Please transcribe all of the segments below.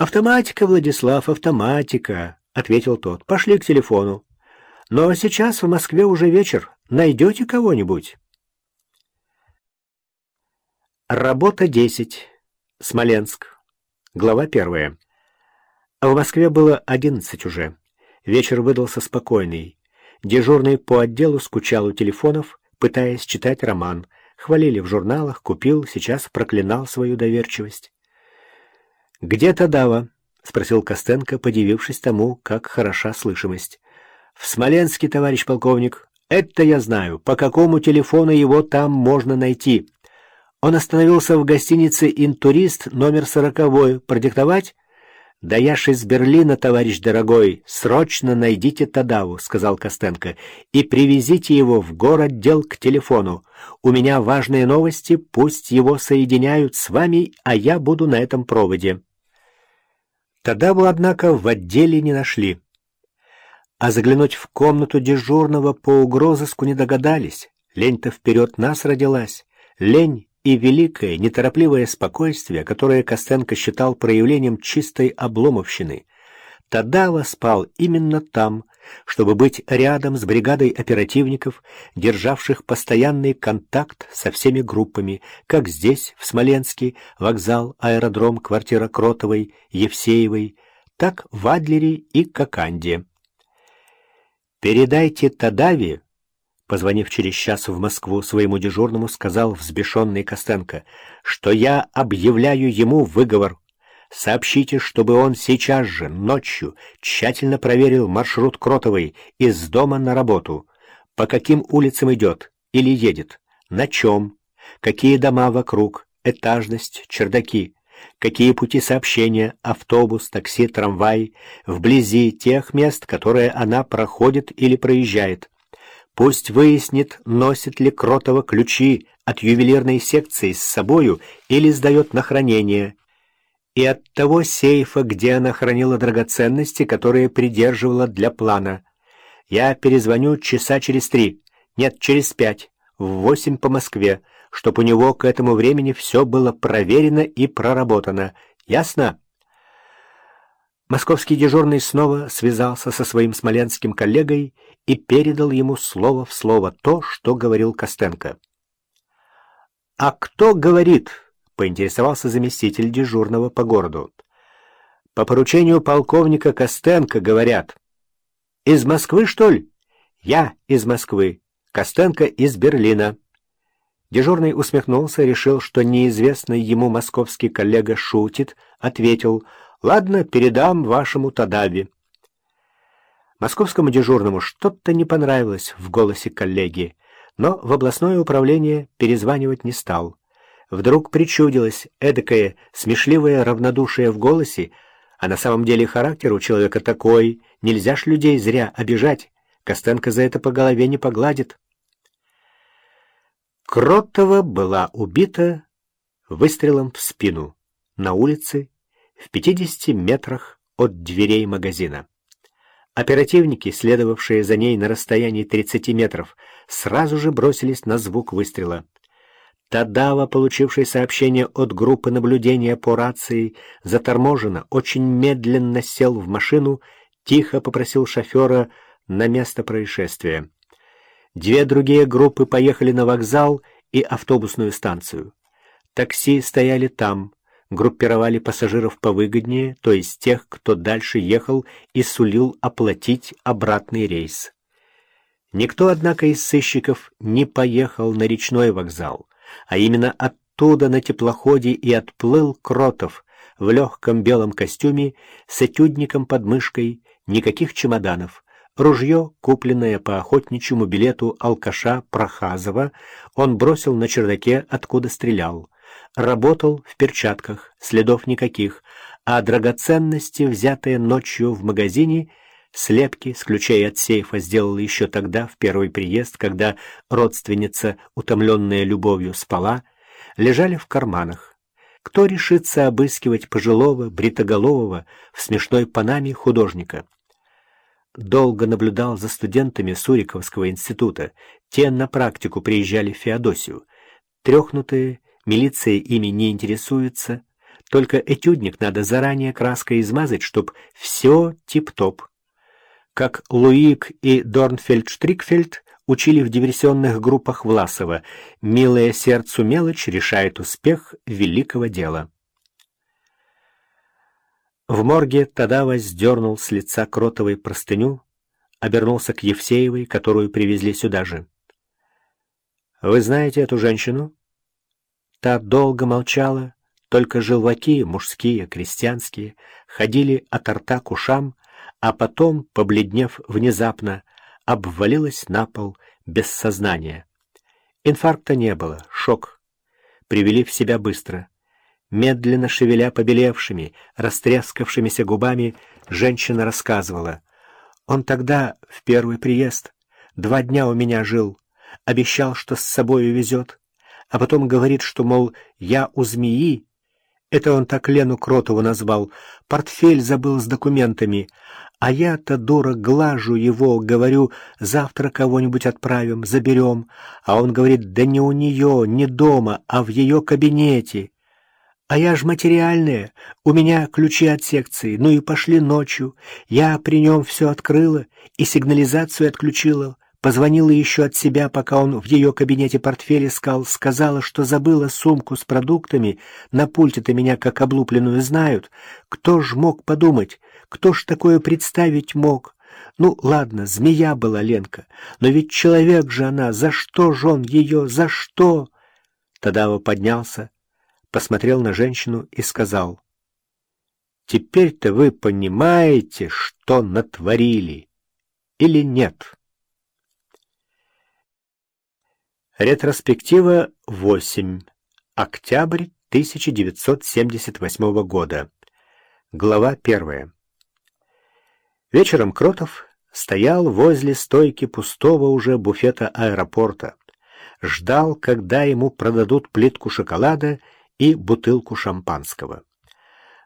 «Автоматика, Владислав, автоматика», — ответил тот. «Пошли к телефону. Но сейчас в Москве уже вечер. Найдете кого-нибудь?» Работа 10. Смоленск. Глава первая. В Москве было одиннадцать уже. Вечер выдался спокойный. Дежурный по отделу скучал у телефонов, пытаясь читать роман. Хвалили в журналах, купил, сейчас проклинал свою доверчивость. «Где Тадава?» — спросил Костенко, подивившись тому, как хороша слышимость. «В Смоленске, товарищ полковник. Это я знаю. По какому телефону его там можно найти?» Он остановился в гостинице «Интурист» номер сороковой. «Продиктовать?» «Да я ж из Берлина, товарищ дорогой. Срочно найдите Тадаву», — сказал Костенко, «и привезите его в город дел к телефону. У меня важные новости, пусть его соединяют с вами, а я буду на этом проводе». Тадаву, однако, в отделе не нашли. А заглянуть в комнату дежурного по угрозыску не догадались. Лень-то вперед нас родилась. Лень и великое, неторопливое спокойствие, которое Костенко считал проявлением чистой обломовщины. Тадава спал именно там, чтобы быть рядом с бригадой оперативников, державших постоянный контакт со всеми группами, как здесь, в Смоленске, вокзал, аэродром, квартира Кротовой, Евсеевой, так в Адлере и Коканде. «Передайте Тадаве», позвонив через час в Москву своему дежурному, сказал взбешенный Костенко, что я объявляю ему выговор. Сообщите, чтобы он сейчас же, ночью, тщательно проверил маршрут Кротовой из дома на работу. По каким улицам идет или едет, на чем, какие дома вокруг, этажность, чердаки, какие пути сообщения, автобус, такси, трамвай, вблизи тех мест, которые она проходит или проезжает. Пусть выяснит, носит ли Кротова ключи от ювелирной секции с собою или сдает на хранение. И от того сейфа, где она хранила драгоценности, которые придерживала для плана. Я перезвоню часа через три, нет, через пять, в восемь по Москве, чтоб у него к этому времени все было проверено и проработано. Ясно? Московский дежурный снова связался со своим смоленским коллегой и передал ему слово в слово то, что говорил Костенко. «А кто говорит?» — поинтересовался заместитель дежурного по городу. «По поручению полковника Костенко говорят. Из Москвы, что ли?» «Я из Москвы. Костенко из Берлина». Дежурный усмехнулся, решил, что неизвестный ему московский коллега шутит, ответил «Ладно, передам вашему Тадави». Московскому дежурному что-то не понравилось в голосе коллеги, но в областное управление перезванивать не стал. Вдруг причудилось эдакое смешливое равнодушие в голосе, а на самом деле характер у человека такой, нельзя ж людей зря обижать, Костенко за это по голове не погладит. Кротова была убита выстрелом в спину на улице в 50 метрах от дверей магазина. Оперативники, следовавшие за ней на расстоянии 30 метров, сразу же бросились на звук выстрела. Тадава, получивший сообщение от группы наблюдения по рации, заторможенно, очень медленно сел в машину, тихо попросил шофера на место происшествия. Две другие группы поехали на вокзал и автобусную станцию. Такси стояли там, группировали пассажиров повыгоднее, то есть тех, кто дальше ехал и сулил оплатить обратный рейс. Никто, однако, из сыщиков не поехал на речной вокзал, а именно оттуда на теплоходе и отплыл Кротов в легком белом костюме с этюдником под мышкой, никаких чемоданов, ружье, купленное по охотничьему билету алкаша Прохазова, он бросил на чердаке, откуда стрелял. Работал в перчатках, следов никаких, а драгоценности, взятые ночью в магазине, слепки с ключей от сейфа сделал еще тогда, в первый приезд, когда родственница, утомленная любовью, спала, лежали в карманах. Кто решится обыскивать пожилого, бритоголового в смешной панаме художника? Долго наблюдал за студентами Суриковского института. Те на практику приезжали в Феодосию. Трехнутые, Милиция ими не интересуется. Только этюдник надо заранее краской измазать, чтоб все тип-топ. Как Луик и Дорнфельд-Штрикфельд учили в диверсионных группах Власова. Милое сердцу мелочь решает успех великого дела. В морге Тадава сдернул с лица кротовой простыню, обернулся к Евсеевой, которую привезли сюда же. «Вы знаете эту женщину?» Та долго молчала, только желваки, мужские, крестьянские, ходили от рта к ушам, а потом, побледнев внезапно, обвалилась на пол без сознания. Инфаркта не было, шок. Привели в себя быстро. Медленно шевеля побелевшими, растрескавшимися губами, женщина рассказывала. «Он тогда, в первый приезд, два дня у меня жил, обещал, что с собой увезет, а потом говорит, что, мол, я у змеи, это он так Лену Кротову назвал, портфель забыл с документами, а я-то, дура, глажу его, говорю, завтра кого-нибудь отправим, заберем, а он говорит, да не у нее, не дома, а в ее кабинете». А я ж материальная, у меня ключи от секции, ну и пошли ночью. Я при нем все открыла и сигнализацию отключила. Позвонила еще от себя, пока он в ее кабинете портфель искал, сказала, что забыла сумку с продуктами, на пульте-то меня как облупленную знают. Кто ж мог подумать, кто ж такое представить мог? Ну, ладно, змея была Ленка, но ведь человек же она, за что ж он ее, за что? Тадава поднялся, посмотрел на женщину и сказал, «Теперь-то вы понимаете, что натворили, или нет?» Ретроспектива 8. Октябрь 1978 года. Глава 1. Вечером Кротов стоял возле стойки пустого уже буфета аэропорта. Ждал, когда ему продадут плитку шоколада и бутылку шампанского.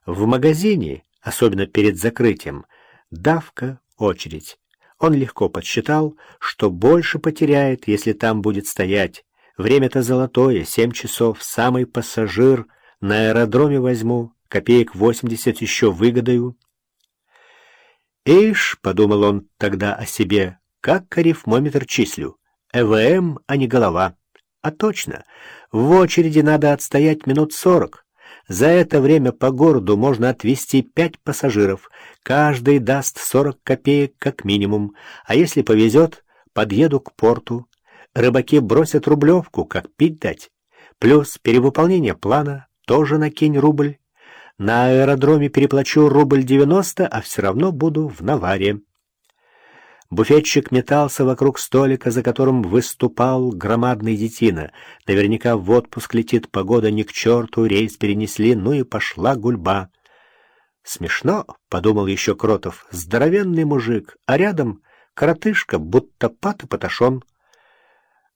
В магазине, особенно перед закрытием, давка, очередь. Он легко подсчитал, что больше потеряет, если там будет стоять. Время-то золотое, семь часов, самый пассажир, на аэродроме возьму, копеек восемьдесят еще выгодаю. «Ишь», — подумал он тогда о себе, — «как арифмометр числю, ЭВМ, а не голова». А точно, в очереди надо отстоять минут сорок. За это время по городу можно отвезти пять пассажиров. Каждый даст сорок копеек как минимум. А если повезет, подъеду к порту. Рыбаки бросят рублевку, как пить дать. Плюс перевыполнение плана, тоже накинь рубль. На аэродроме переплачу рубль девяносто, а все равно буду в наваре. Буфетчик метался вокруг столика, за которым выступал громадный детина. Наверняка в отпуск летит, погода ни к черту, рейс перенесли, ну и пошла гульба. «Смешно», — подумал еще Кротов, — «здоровенный мужик, а рядом коротышка, будто пат и поташон».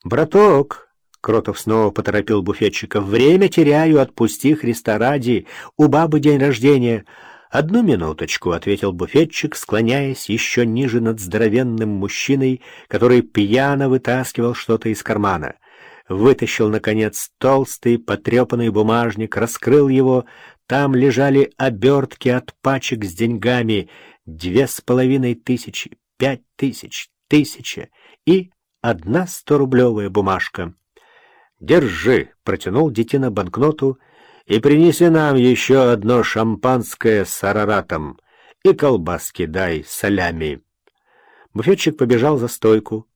«Браток», — Кротов снова поторопил буфетчика, — «время теряю, отпусти Христа ради, у бабы день рождения». «Одну минуточку», — ответил буфетчик, склоняясь еще ниже над здоровенным мужчиной, который пьяно вытаскивал что-то из кармана. Вытащил, наконец, толстый потрепанный бумажник, раскрыл его. Там лежали обертки от пачек с деньгами. Две с половиной тысячи, пять тысяч, тысяча и одна сторублевая бумажка. «Держи», — протянул детина банкноту, — и принеси нам еще одно шампанское с араратом и колбаски дай солями. Буфетчик побежал за стойку.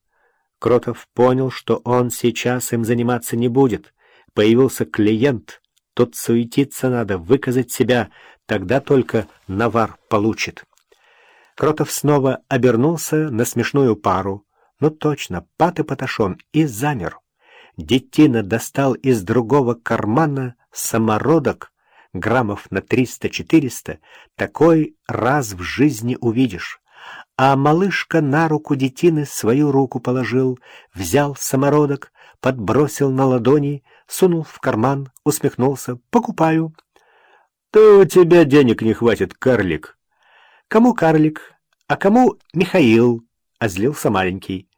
Кротов понял, что он сейчас им заниматься не будет. Появился клиент. Тут суетиться надо, выказать себя, тогда только навар получит. Кротов снова обернулся на смешную пару. Ну точно, пат и паташон, и замер. Детина достал из другого кармана самородок, граммов на триста-четыреста, такой раз в жизни увидишь. А малышка на руку детины свою руку положил, взял самородок, подбросил на ладони, сунул в карман, усмехнулся. «Покупаю». «То у тебя денег не хватит, карлик». «Кому карлик, а кому Михаил?» — озлился маленький.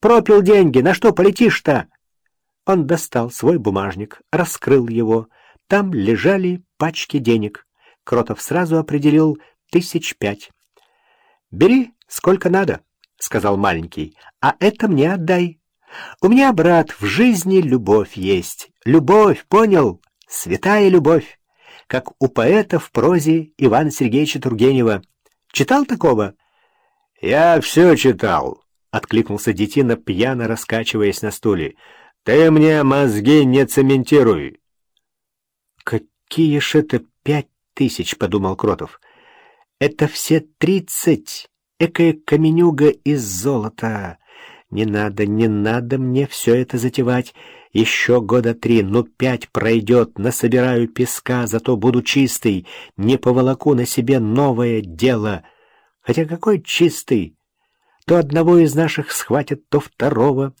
«Пропил деньги, на что полетишь-то?» Он достал свой бумажник, раскрыл его. Там лежали пачки денег. Кротов сразу определил тысяч пять. «Бери, сколько надо», — сказал маленький, — «а это мне отдай. У меня, брат, в жизни любовь есть. Любовь, понял? Святая любовь, как у поэта в прозе Ивана Сергеевича Тургенева. Читал такого?» «Я все читал», — откликнулся детина, пьяно раскачиваясь на стуле. «Ты мне мозги не цементируй». «Какие ж это пять тысяч?» — подумал Кротов. «Это все тридцать. Экая каменюга из золота. Не надо, не надо мне все это затевать. Еще года три, ну пять пройдет, насобираю песка, зато буду чистый, не поволоку на себе новое дело. Хотя какой чистый? То одного из наших схватят, то второго».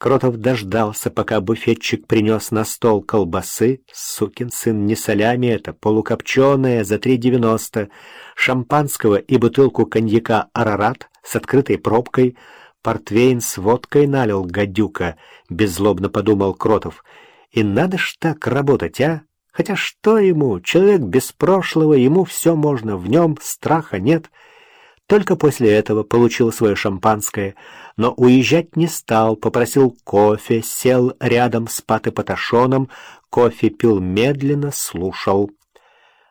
Кротов дождался, пока буфетчик принес на стол колбасы. Сукин сын, не солями это, полукопченая за три девяносто, шампанского и бутылку коньяка «Арарат» с открытой пробкой. Портвейн с водкой налил гадюка, беззлобно подумал Кротов. И надо ж так работать, а? Хотя что ему, человек без прошлого, ему все можно, в нем страха нет — только после этого получил свое шампанское, но уезжать не стал, попросил кофе, сел рядом с Паты Паташоном, кофе пил медленно, слушал.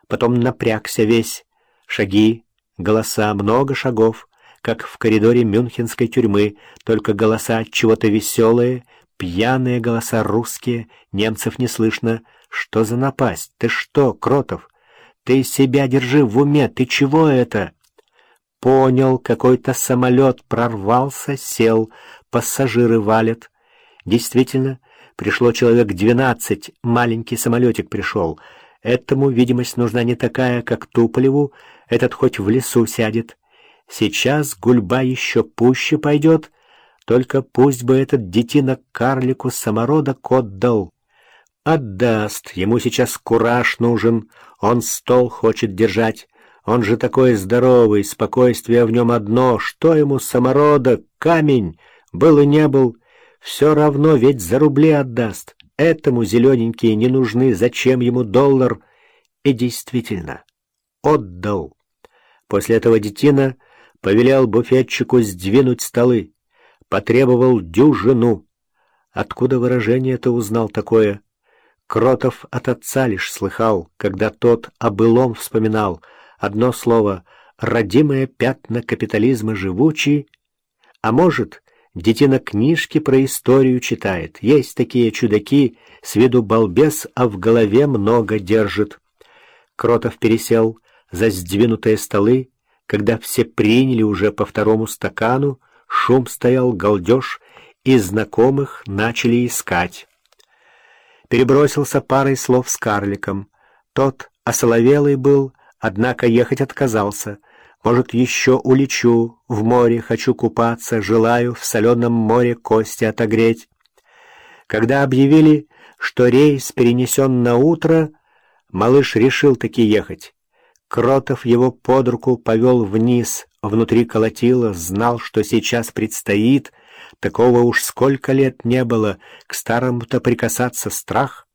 Потом напрягся весь. Шаги, голоса, много шагов, как в коридоре мюнхенской тюрьмы, только голоса от чего-то веселые, пьяные голоса русские, немцев не слышно. Что за напасть? Ты что, Кротов? Ты себя держи в уме, ты чего это?» Понял, какой-то самолет прорвался, сел, пассажиры валят. Действительно, пришло человек двенадцать, маленький самолетик пришел. Этому видимость нужна не такая, как Туполеву, этот хоть в лесу сядет. Сейчас гульба еще пуще пойдет, только пусть бы этот детина карлику самородок отдал. Отдаст, ему сейчас кураж нужен, он стол хочет держать. Он же такой здоровый, спокойствие в нем одно. Что ему самородок, камень, был и не был, все равно ведь за рубли отдаст. Этому зелененькие не нужны, зачем ему доллар? И действительно, отдал. После этого детина повелел буфетчику сдвинуть столы, потребовал дюжину. Откуда выражение это узнал такое? Кротов от отца лишь слыхал, когда тот о былом вспоминал — Одно слово «родимые пятна капитализма живучи», а может, детина книжки про историю читает. Есть такие чудаки, с виду балбес, а в голове много держит. Кротов пересел за сдвинутые столы, когда все приняли уже по второму стакану, шум стоял, галдеж, и знакомых начали искать. Перебросился парой слов с карликом. Тот осоловелый был, Однако ехать отказался. Может, еще улечу, в море хочу купаться, желаю в соленом море кости отогреть. Когда объявили, что рейс перенесен на утро, малыш решил таки ехать. Кротов его под руку повел вниз, внутри колотило, знал, что сейчас предстоит. Такого уж сколько лет не было, к старому-то прикасаться страх.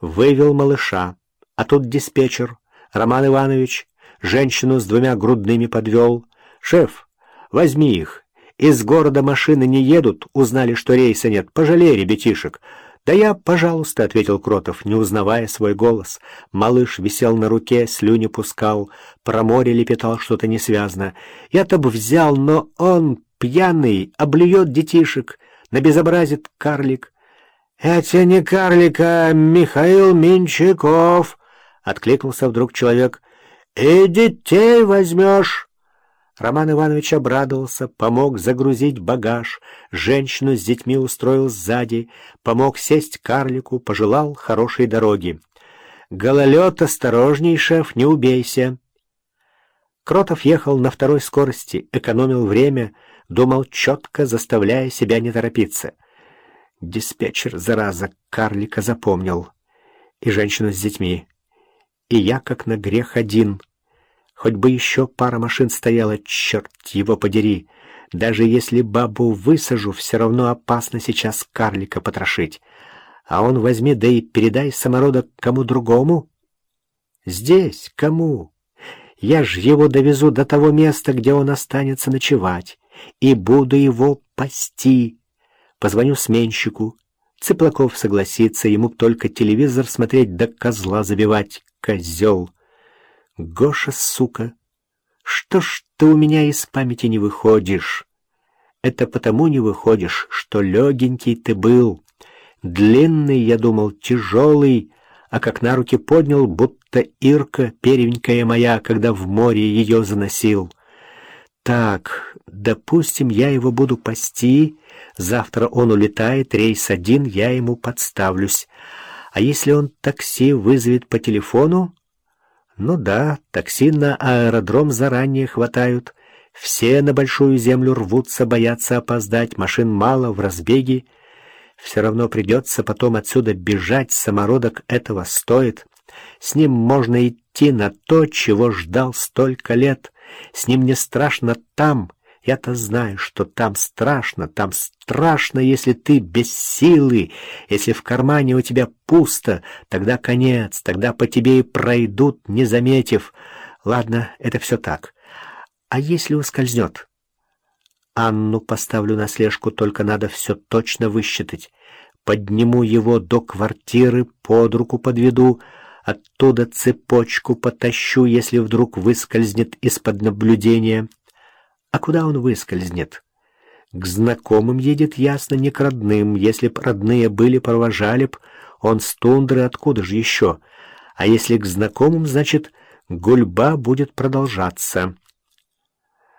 Вывел малыша, а тут диспетчер — Роман Иванович женщину с двумя грудными подвел. «Шеф, возьми их. Из города машины не едут, узнали, что рейса нет. Пожалей ребятишек». «Да я, пожалуйста», — ответил Кротов, не узнавая свой голос. Малыш висел на руке, слюни пускал, про море лепетал что-то несвязно. «Я-то бы взял, но он, пьяный, облюет детишек, набезобразит карлик». «Это не карлик, а Михаил Минчаков», Откликнулся вдруг человек. «И детей возьмешь!» Роман Иванович обрадовался, помог загрузить багаж, женщину с детьми устроил сзади, помог сесть карлику, пожелал хорошей дороги. «Гололед, осторожней, шеф, не убейся!» Кротов ехал на второй скорости, экономил время, думал четко, заставляя себя не торопиться. Диспетчер, зараза, карлика запомнил. И женщину с детьми и я как на грех один. Хоть бы еще пара машин стояла, черт его подери. Даже если бабу высажу, все равно опасно сейчас карлика потрошить. А он возьми, да и передай самородок кому другому. Здесь? Кому? Я ж его довезу до того места, где он останется ночевать, и буду его пасти. Позвоню сменщику. Цыплаков согласится, ему только телевизор смотреть да козла забивать. Козел. Гоша, сука, что ж ты у меня из памяти не выходишь? Это потому не выходишь, что легенький ты был. Длинный, я думал, тяжелый, а как на руки поднял, будто Ирка, первенькая моя, когда в море ее заносил. Так, допустим, я его буду пасти, завтра он улетает, рейс один, я ему подставлюсь. А если он такси вызовет по телефону? Ну да, такси на аэродром заранее хватают. Все на большую землю рвутся, боятся опоздать, машин мало, в разбеге. Все равно придется потом отсюда бежать, самородок этого стоит. С ним можно идти на то, чего ждал столько лет. С ним не страшно там. Я-то знаю, что там страшно, там страшно, если ты без силы, если в кармане у тебя пусто, тогда конец, тогда по тебе и пройдут, не заметив. Ладно, это все так. А если ускользнет? Анну поставлю на слежку, только надо все точно высчитать. Подниму его до квартиры, под руку подведу, оттуда цепочку потащу, если вдруг выскользнет из-под наблюдения. А куда он выскользнет? К знакомым едет ясно, не к родным. Если б родные были, провожали б. Он с тундры откуда же еще? А если к знакомым, значит, гульба будет продолжаться».